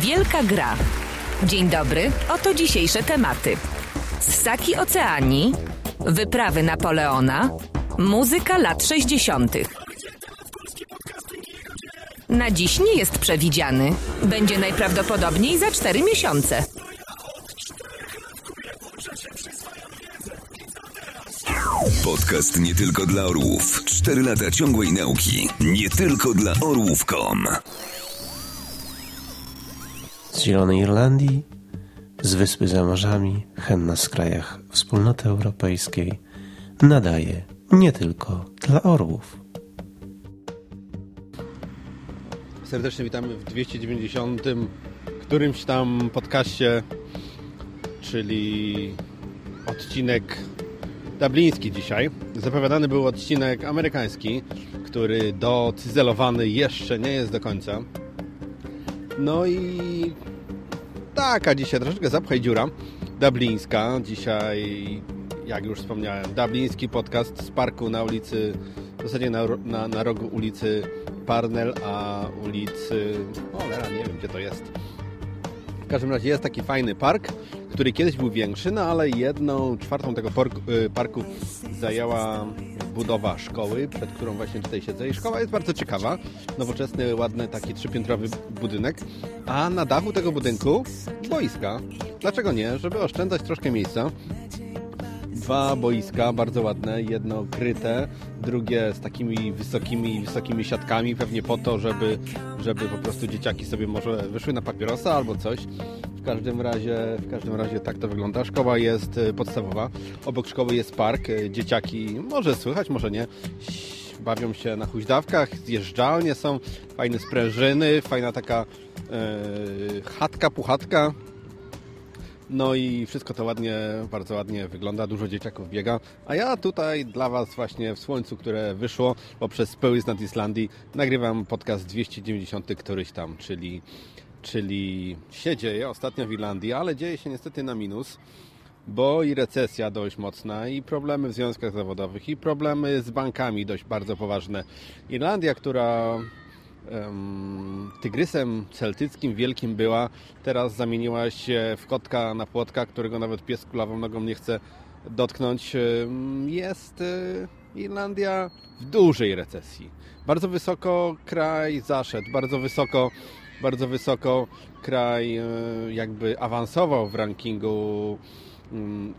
Wielka gra. Dzień dobry, oto dzisiejsze tematy. Ssaki Oceanii, wyprawy Napoleona, muzyka lat 60. Na dziś nie jest przewidziany. Będzie najprawdopodobniej za 4 miesiące. Podcast nie tylko dla orłów. Cztery lata ciągłej nauki. Nie tylko dla orłów.com. Z Zielonej Irlandii, z wyspy za morzami, henna z krajach Wspólnoty Europejskiej nadaje nie tylko dla orłów. Serdecznie witamy w 290 którymś tam podcaście, czyli odcinek dubliński dzisiaj. Zapowiadany był odcinek amerykański, który docyzelowany jeszcze nie jest do końca. No i taka dzisiaj troszeczkę zapchaj dziura dublińska. Dzisiaj, jak już wspomniałem, dubliński podcast z parku na ulicy, w zasadzie na, na, na rogu ulicy Parnell, a ulicy... Cholera, nie wiem gdzie to jest. Każdym razie jest taki fajny park, który kiedyś był większy, no ale jedną czwartą tego parku, parku zajęła budowa szkoły, przed którą właśnie tutaj siedzę. I szkoła jest bardzo ciekawa, nowoczesny, ładny, taki trzypiętrowy budynek, a na dachu tego budynku boiska. Dlaczego nie? Żeby oszczędzać troszkę miejsca. Dwa boiska, bardzo ładne, jedno kryte, drugie z takimi wysokimi, wysokimi siatkami, pewnie po to, żeby, żeby po prostu dzieciaki sobie może wyszły na papierosa albo coś. W każdym razie, w każdym razie tak to wygląda. Szkoła jest podstawowa. Obok szkoły jest park. Dzieciaki, może słychać, może nie, bawią się na huźdawkach, zjeżdżalnie są, fajne sprężyny, fajna taka yy, chatka, puchatka. No i wszystko to ładnie, bardzo ładnie wygląda, dużo dzieciaków biega, a ja tutaj dla Was właśnie w słońcu, które wyszło poprzez pyły nad Islandii, nagrywam podcast 290 któryś tam, czyli, czyli się dzieje ostatnio w Irlandii, ale dzieje się niestety na minus, bo i recesja dość mocna, i problemy w związkach zawodowych, i problemy z bankami dość bardzo poważne. Irlandia, która tygrysem celtyckim wielkim była, teraz zamieniła się w kotka na płotka, którego nawet pies kulawą nogą nie chce dotknąć. Jest y, Irlandia w dużej recesji. Bardzo wysoko kraj zaszedł, bardzo wysoko, bardzo wysoko kraj y, jakby awansował w rankingu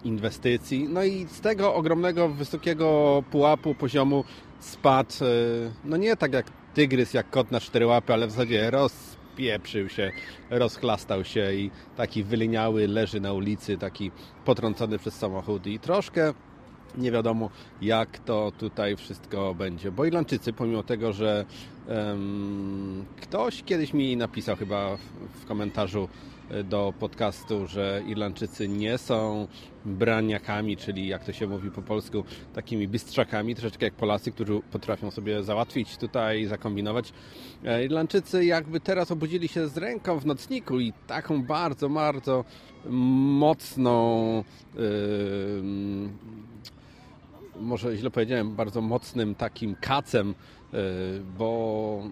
inwestycji. No i z tego ogromnego, wysokiego pułapu, poziomu spadł, y, no nie tak jak tygrys jak kot na cztery łapy, ale w zasadzie rozpieprzył się, rozchlastał się i taki wyliniały leży na ulicy, taki potrącony przez samochód i troszkę nie wiadomo jak to tutaj wszystko będzie. Bo Irlandczycy, pomimo tego, że um, ktoś kiedyś mi napisał chyba w, w komentarzu do podcastu, że Irlandczycy nie są braniakami, czyli jak to się mówi po polsku, takimi bystrzakami, troszeczkę jak Polacy, którzy potrafią sobie załatwić tutaj, zakombinować. Irlandczycy jakby teraz obudzili się z ręką w nocniku i taką bardzo, bardzo mocną yy, może źle powiedziałem, bardzo mocnym takim kacem, bo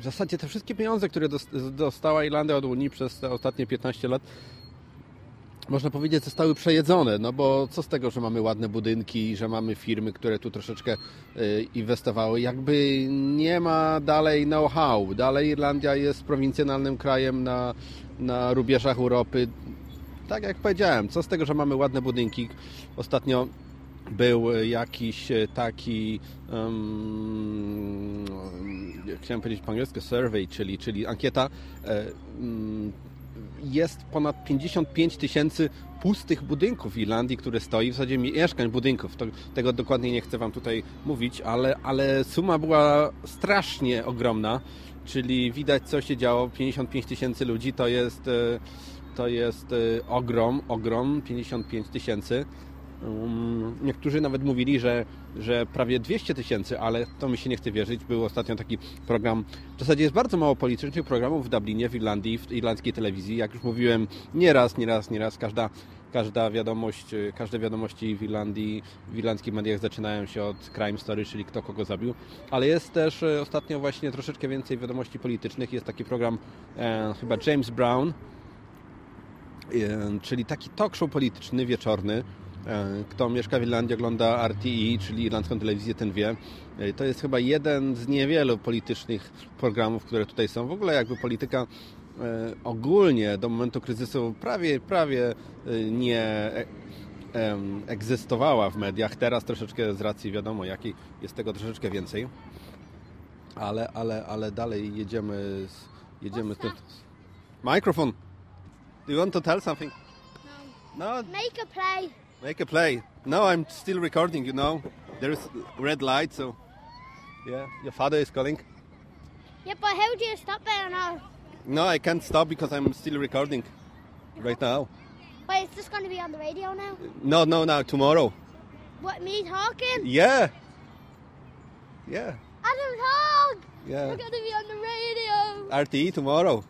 w zasadzie te wszystkie pieniądze, które dostała Irlandia od Unii przez te ostatnie 15 lat, można powiedzieć, zostały przejedzone, no bo co z tego, że mamy ładne budynki, że mamy firmy, które tu troszeczkę inwestowały, jakby nie ma dalej know-how, dalej Irlandia jest prowincjonalnym krajem na, na rubieżach Europy. Tak jak powiedziałem, co z tego, że mamy ładne budynki. Ostatnio był jakiś taki um, chciałem powiedzieć po angielsku survey, czyli, czyli ankieta um, jest ponad 55 tysięcy pustych budynków w Irlandii, które stoi, w zasadzie mieszkań, budynków. To, tego dokładnie nie chcę Wam tutaj mówić, ale, ale suma była strasznie ogromna, czyli widać co się działo. 55 tysięcy ludzi to jest, to jest ogrom, ogrom, 55 tysięcy. Um, niektórzy nawet mówili, że, że prawie 200 tysięcy, ale to mi się nie chce wierzyć. Był ostatnio taki program, w zasadzie jest bardzo mało politycznych programów w Dublinie, w Irlandii, w irlandzkiej telewizji. Jak już mówiłem, nieraz, nieraz, nieraz każda, każda wiadomość, każde wiadomości w Irlandii, w irlandzkich mediach zaczynają się od crime story, czyli kto kogo zabił. Ale jest też y, ostatnio właśnie troszeczkę więcej wiadomości politycznych. Jest taki program e, chyba James Brown, e, czyli taki talk show polityczny wieczorny. E, Kto mieszka w Irlandii, ogląda RTI, czyli irlandzką telewizję, ten wie. E, To jest chyba jeden z niewielu politycznych programów, które tutaj są. W ogóle jakby polityka e, ogólnie do momentu kryzysu prawie, prawie nie egzystowała w mediach. Teraz troszeczkę z racji wiadomo jakiej jest tego troszeczkę więcej. Ale, ale, ale dalej jedziemy z, jedziemy tym. Microphone. Do you want to tell something? No, Make a play. Make a play. No, I'm still recording, you know. There's red light, so. Yeah, your father is calling. Yeah, but how do you stop it now? No, I can't stop because I'm still recording right now. Wait, it's just going to be on the radio now? No, no, no, tomorrow. What, me talking? Yeah. Yeah, Adam, talk! yeah. We're going to be on the radio. RTE tomorrow.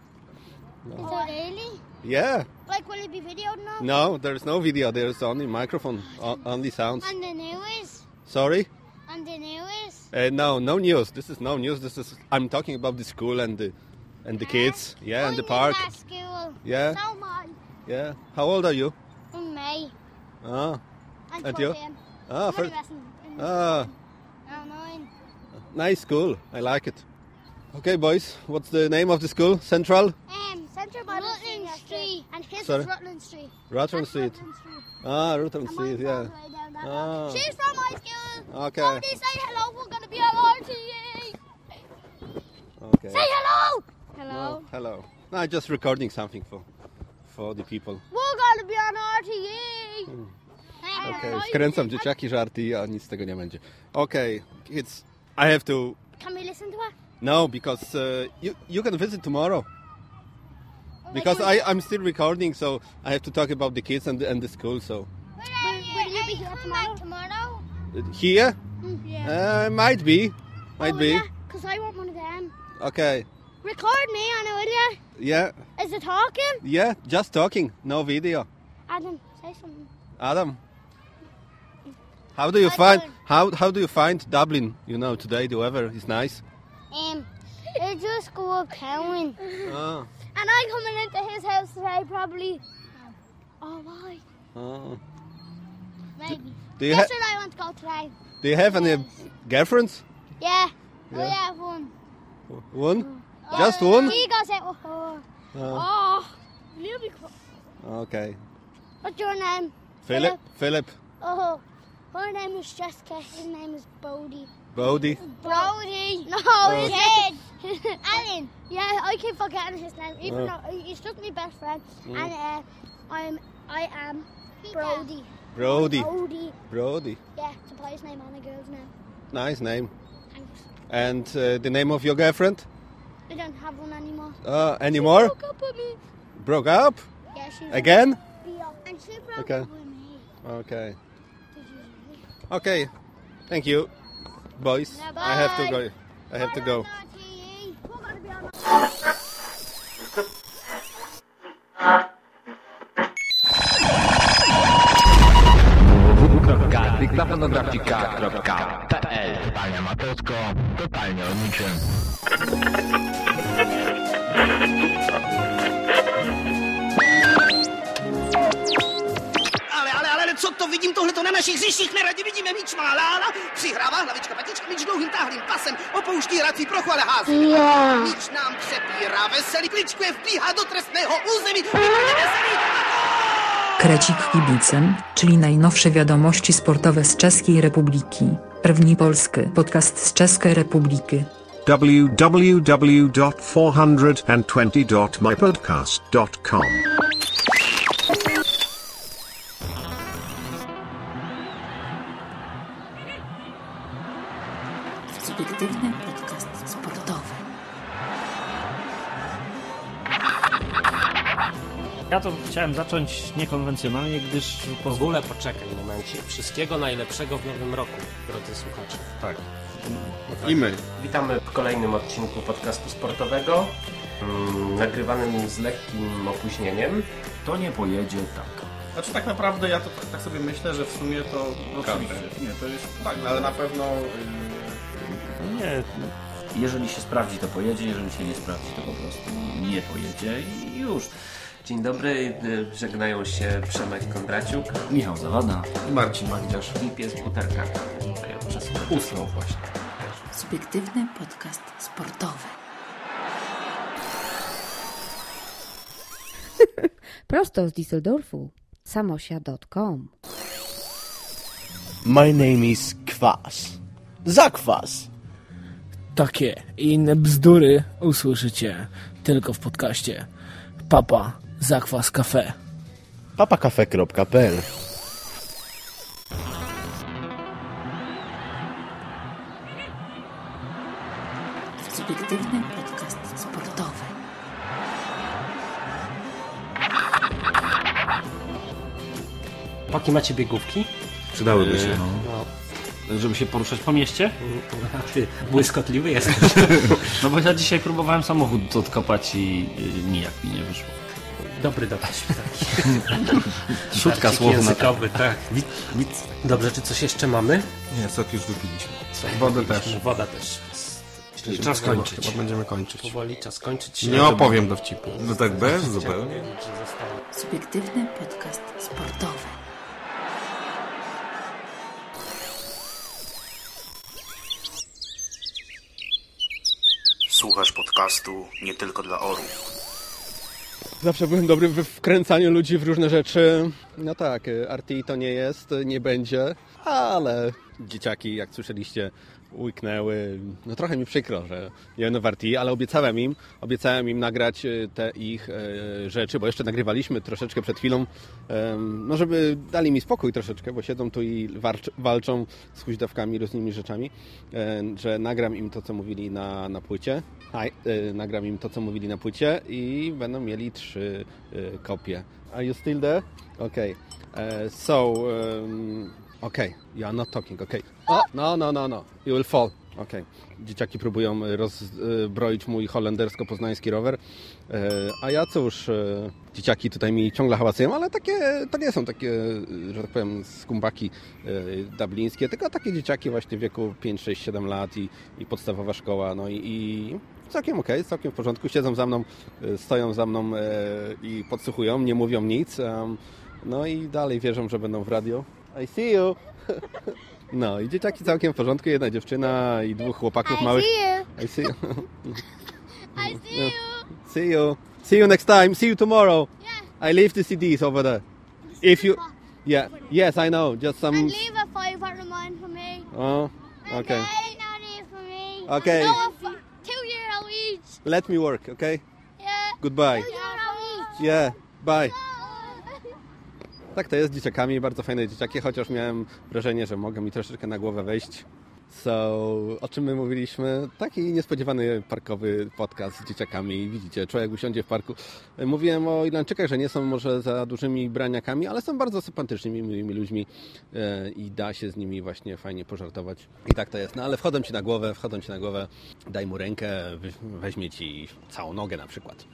Is it really? Yeah. Like, will it be videoed now? No, there's no video. There's only microphone, only sounds. And the news? Sorry? And the news? Uh, no, no news. This is no news. This is I'm talking about the school and the and the kids. Yeah, and the park. School. Yeah. So much. Yeah. How old are you? In May. Ah. And And you? 14. Ah, first. only messing- in- Ah. Oh, nine. Nice school. I like it. Okay, boys. What's the name of the school? Central? Um, Central by Rutland Street. And his Sorry? is Rutland Street. Rutland Street. Rutland Street. Ah, Rutland And Street. Yeah. all the way down that Ah. She's from my school. Okay. Somebody say hello. We're going to be on RTE. Okay. Say hello. Hello. Oh, hello. No, I'm just recording something for for the people. We're going to be on RTE. Hmm. Okay. Skręcam dzieciaki żarty, a nic z tego nie będzie. Okay, kids. I have to. Can we listen to it? No, because uh, you you can visit tomorrow. Because I I'm still recording, so I have to talk about the kids and the, and the school. So Will, will you be here tomorrow? tomorrow? Uh, here, Yeah. uh, might be, might oh, be. Yeah, because I want one of them. Okay. Record me, Anna, will you? Yeah, Is it talking? yeah. Just talking, no video. Adam, say something. Adam, how do you Hi, find Dylan. how how do you find Dublin? You know, today the weather is nice. Um, it's just go counting. Oh, And I'm coming into his house today, probably. Oh, why? oh. Maybe. Do you ha- I want to go today? do you have any girlfriends? Yeah. Oh, Yeah. yeah, one. One? Oh. Just oh, one? He goes out with her. Oh, Oh, you'll be cool. okay. What's your name? Philip. Philip. Oh, her name is Jessica. His name is Bodie. Bodie. Brody. No, Oh. his name. Alan. Yeah, I keep forgetting his name, even Oh. though he's just my best friend. Mm. And uh, I'm, I am Brody. Brody. Brody. Brody. Yeah, it's a boy's name and a girl's name. Nice name. Thanks. And uh, the name of your girlfriend? I don't have one anymore. Uh, anymore? Broke up with me. Broke up? Yeah, she's Again? And she broke Okay. up with me. Okay. Did? Okay. Thank you, boys. Yeah, I have to go. I have to go. RTE. We're gonna be on www.dyktafonografika.pl Totalnie amatorsko, totalnie o niczym. To widzimy? Tohle to na našich hřištích neradě vidíme míč má lála, přihrává hlavička patička, míč dlouhým táhlým pasem, opouští hrací prochu, ale hází. Míč nám přepírá veselý, kličkuje, vbíhá do trestného území, veselý. Krecik Kibicem, czyli najnowsze wiadomości sportowe z Czeskiej Republiki. Pewni Polsky podcast z Czeskiej Republiki. www.420.mypodcast.com. Ja to chciałem zacząć niekonwencjonalnie, gdyż W pozwolę... ogóle poczekaj momencie. Wszystkiego najlepszego w nowym roku, drodzy słuchacze. Tak. I my. Witamy w kolejnym odcinku podcastu sportowego, mm, nagrywanym z lekkim opóźnieniem. To nie pojedzie tak. Znaczy tak naprawdę ja to tak, tak sobie myślę, że w sumie to no, oczywiście. Nie, to jest tak, ale na pewno yy, Nie, jeżeli się sprawdzi, to pojedzie, jeżeli się nie sprawdzi, to po prostu nie pojedzie i już. Dzień dobry, y, żegnają się Przemek Kondraciuk Michał Zawada. i Marcin Magdziarz. i pies Buterka. Tutaj od czasu do Usnął właśnie. Subiektywny podcast sportowy. Prosto z Düsseldorfu. Samosia.com My name is Kwas. Zakwas. Takie i inne bzdury usłyszycie tylko w podcaście Papa Zakwas Cafe. papakafe.pl Subiektywny podcast sportowy. Paki macie biegówki? Przydałyby się. No, Żeby się poruszać po mieście? ty błyskotliwy jesteś. No bo ja dzisiaj próbowałem samochód odkopać i y, nijak mi nie wyszło. Dobry dowcip taki. Szutka słowna. językowy, tak. Dobrze, czy coś jeszcze mamy? Nie, sok już wypiliśmy. Co? Wodę też. Woda też. Czyli Czas kończyć. Chyba będziemy kończyć. Powoli czas kończyć. Nie opowiem dowcipu. No tak bez? Zupełnie. Subiektywny podcast sportowy. Słuchasz podcastu nie tylko dla orłów. Zawsze byłem dobry we wkręcaniu ludzi w różne rzeczy. No tak, RT to nie jest, nie będzie, ale dzieciaki, jak słyszeliście, łyknęły. No trochę mi przykro, że nie będą w RT, ale obiecałem im, obiecałem im nagrać e, te ich e, rzeczy, bo jeszcze nagrywaliśmy troszeczkę przed chwilą, no żeby dali mi spokój troszeczkę, bo siedzą tu i walczą z huźdawkami, różnymi rzeczami, e, że nagram im to, co mówili na, na płycie. E, nagram im to, co mówili na płycie i będą mieli trzy kopie. Are you still there? Okay. So, okay, you are not talking, okay. No, no, no, no, you will fall. Okay. Dzieciaki próbują rozbroić mój holendersko-poznański rower. E, A ja cóż, e, dzieciaki tutaj mi ciągle hałacują, ale takie, to nie są takie, że tak powiem, skumbaki e, dublińskie, tylko takie dzieciaki właśnie w wieku 5, 6, 7 lat i, i podstawowa szkoła, no i, i całkiem okej, całkiem w porządku. Siedzą za mną, stoją za mną i podsłuchują, nie mówią nic. No i dalej wierzą, że będą w radio. I see you! No i dzieciaki całkiem w porządku, jedna dziewczyna i dwóch chłopaków I małych. see you. I see you. I see you. See you. See you next time. See you tomorrow. I leave the CDs over there. If you, yeah, yes, I know. Just some. And leave a five hundred mine for me. Oh, okay. Okay, no need for me. Okay. No, a f- two euro each. Let me work, okay? Yeah. Goodbye. Two euro each. Yeah. Bye. Tak to jest z dzieciakami, bardzo fajne dzieciaki, chociaż miałem wrażenie, że mogą mi troszeczkę na głowę wejść. So, o czym my mówiliśmy? Taki niespodziewany parkowy podcast z dzieciakami. Widzicie, człowiek usiądzie w parku. Mówiłem o Irlandczykach, że nie są może za dużymi braniakami, ale są bardzo sympatycznymi, miłymi ludźmi e, i da się z nimi właśnie fajnie pożartować. I tak to jest. No ale wchodzą ci na głowę, wchodzą ci na głowę, daj mu rękę, weźmie ci całą nogę na przykład.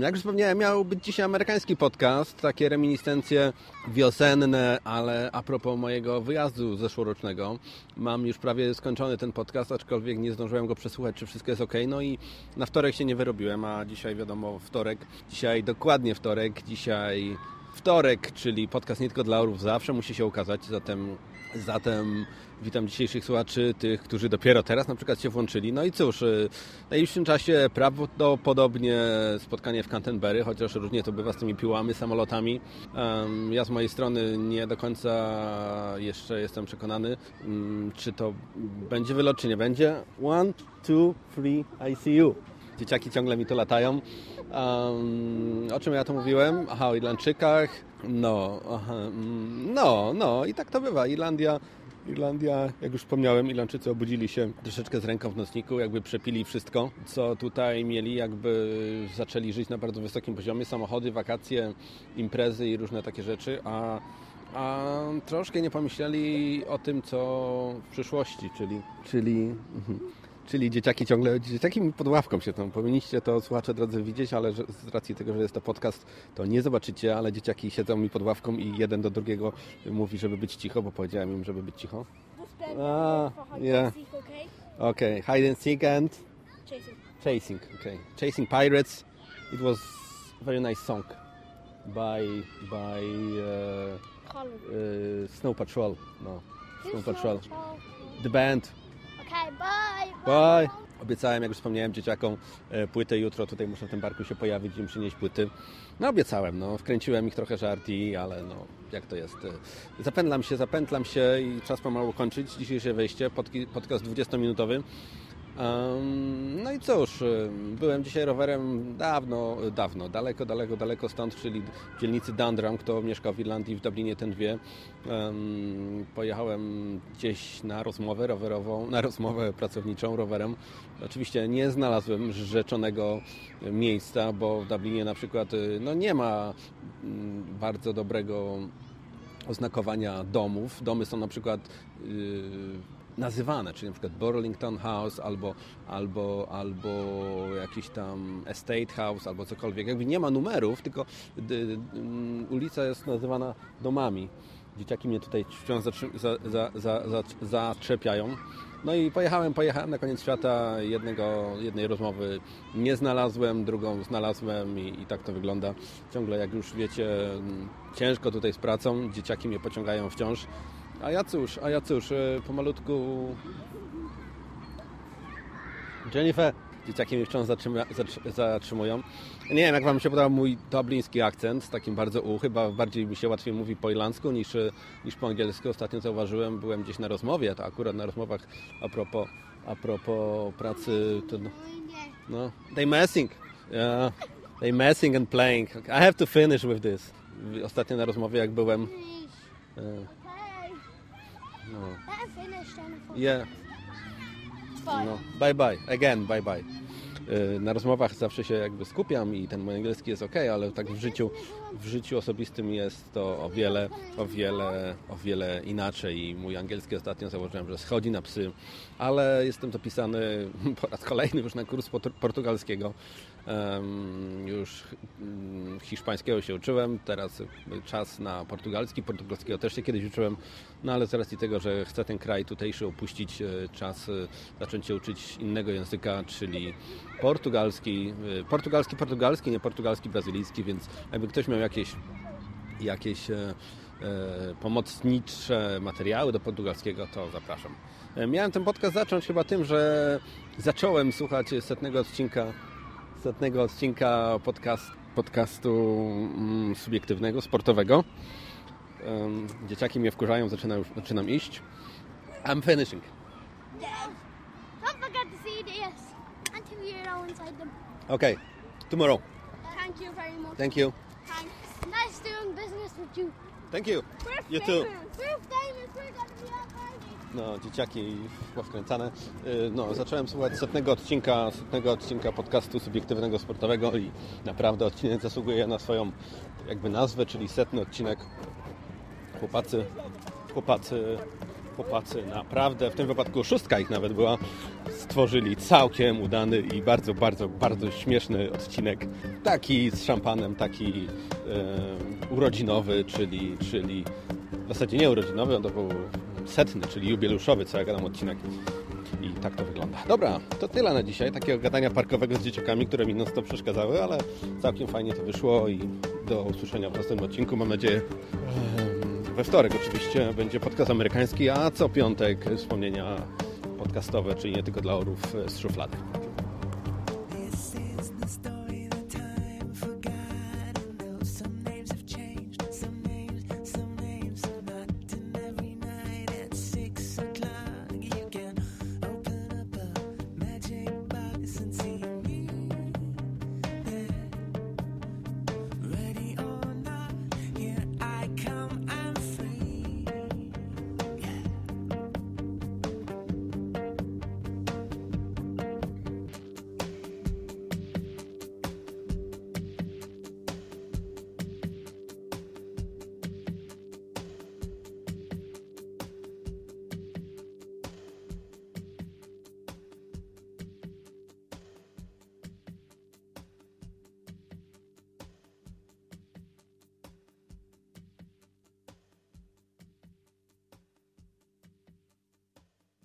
Jak już wspomniałem, miał być dzisiaj amerykański podcast, takie reminiscencje wiosenne, ale a propos mojego wyjazdu zeszłorocznego, mam już prawie skończony ten podcast, aczkolwiek nie zdążyłem go przesłuchać, czy wszystko jest ok. No i na wtorek się nie wyrobiłem, a dzisiaj wiadomo wtorek, dzisiaj dokładnie wtorek, dzisiaj wtorek, czyli podcast nie tylko dla orów zawsze musi się ukazać, zatem, zatem witam dzisiejszych słuchaczy, tych, którzy dopiero teraz na przykład się włączyli. No i cóż, y, w najbliższym czasie prawdopodobnie spotkanie w Canterbury, chociaż różnie to bywa z tymi piłami, samolotami. Ja z mojej strony nie do końca jeszcze jestem przekonany, mm, czy to będzie wylot, czy nie będzie. One, two, three, I see you. Dzieciaki ciągle mi tu latają. O czym ja tu mówiłem? Aha, o Irlandczykach. No, mm, no, no i tak to bywa. Irlandia Irlandia, jak już wspomniałem, Irlandczycy obudzili się troszeczkę z ręką w nocniku, jakby przepili wszystko, co tutaj mieli, jakby zaczęli żyć na bardzo wysokim poziomie, samochody, wakacje, imprezy i różne takie rzeczy, a, a troszkę nie pomyśleli o tym, co w przyszłości, czyli, czyli mhm. Czyli dzieciaki ciągle, dzieciaki pod ławką siedzą. Powinniście to, słuchacze drodzy, widzieć, ale że, z racji tego, że jest to podcast, to nie zobaczycie, ale dzieciaki siedzą mi pod ławką i jeden do drugiego mówi, żeby być cicho, bo powiedziałem im, żeby być cicho. Ah, yeah. Okay, hide and seek and Chasing. chasing. Okay, chasing pirates. It was a very nice song by by uh, uh, Snow Patrol. No, Snow. Patrol? The band. Okay, bye. Bye. Obiecałem, jak już wspomniałem dzieciakom, e, płytę jutro tutaj muszę w tym parku się pojawić im przynieść płyty. No obiecałem, no wkręciłem ich trochę żarti, ale no jak to jest. e, Zapętlam się, zapętlam się i czas pomału kończyć dzisiejsze wejście, podcast 20-minutowy. No i cóż, e, byłem dzisiaj rowerem dawno, dawno, daleko, daleko, daleko stąd, czyli w dzielnicy Dundrum, kto mieszkał w Irlandii, w Dublinie, ten wie. Pojechałem gdzieś na rozmowę rowerową, na rozmowę pracowniczą rowerem. Oczywiście nie znalazłem rzeczonego miejsca, bo w Dublinie na przykład y, no nie ma mm, bardzo dobrego oznakowania domów. Domy są na przykład yy, nazywane, czyli na przykład Burlington House albo, albo, albo jakiś tam Estate House albo cokolwiek. Jakby nie ma numerów, tylko y, ulica jest nazywana domami. Dzieciaki mnie tutaj wciąż za, za, za. No i pojechałem, pojechałem na koniec świata. Jednego, jednej rozmowy nie znalazłem, drugą znalazłem i, i tak to wygląda. Ciągle, jak już wiecie, mm, ciężko tutaj z pracą. Dzieciaki mnie pociągają wciąż. A ja cóż, a ja cóż, e, pomalutku... Jennifer, dzieciaki mnie wciąż zatrzymują. Nie wiem, jak Wam się podobał mój dubliński akcent, z takim bardzo u, chyba bardziej mi się łatwiej mówi po irlandzku niż, e, niż po angielsku. Ostatnio zauważyłem, byłem gdzieś na rozmowie, to akurat na rozmowach a propos, a propos pracy, to, no, no, they messing, yeah, they messing and playing. I have to finish with this. Ostatnio na rozmowie, jak byłem, e, no, Let him finish, Jennifer. yeah, Bye. no, bye bye, again, bye bye. Y, Na rozmowach zawsze się jakby skupiam i ten mój angielski jest ok, ale tak w życiu, w życiu osobistym jest to o wiele, o wiele, o wiele inaczej i mój angielski ostatnio założyłem, że schodzi na psy, ale jestem zapisany po raz kolejny już na kurs portu- portugalskiego. Em, Już mm, hiszpańskiego się uczyłem, teraz czas na portugalski. Portugalskiego też się kiedyś uczyłem, no ale z racji tego, że chcę ten kraj tutejszy opuścić, e, czas e, zacząć się uczyć innego języka, czyli portugalski. e, Portugalski, portugalski, nie portugalski, brazylijski, więc jakby ktoś miał jakieś jakieś e, e, pomocnicze materiały do portugalskiego, to zapraszam. E, Miałem ten podcast zacząć chyba tym, że zacząłem słuchać setnego odcinka setnego odcinka podcast, podcastu mm, subiektywnego, sportowego. Dzieciaki mnie wkurzają, zaczynam, już, zaczynam iść. I'm finishing. Don't forget to see inside them. Okay, tomorrow. Thank you very much. Thank you. Thanks. Nice doing business with you. Thank you. We're You too. famous. We're famous. We're gonna be. No, dzieciaki wkręcane. Y, No, zacząłem słuchać setnego odcinka, setnego odcinka podcastu subiektywnego sportowego i naprawdę odcinek zasługuje na swoją jakby nazwę, czyli setny odcinek. Chłopacy, chłopacy, chłopacy naprawdę, w tym wypadku szóstka ich nawet była, stworzyli całkiem udany i bardzo, bardzo, bardzo śmieszny odcinek. Taki z szampanem, taki e, urodzinowy, czyli, czyli w zasadzie nie urodzinowy, on to był setny, czyli jubileuszowy, co ja gadam odcinek. I tak to wygląda. Dobra, to tyle na dzisiaj. Takiego gadania parkowego z dzieciakami, które mi non stop przeszkadzały, ale całkiem fajnie to wyszło i do usłyszenia w następnym odcinku. Mam nadzieję em, we wtorek oczywiście będzie podcast amerykański, a co piątek wspomnienia podcastowe, czyli nie tylko dla orów z szuflady.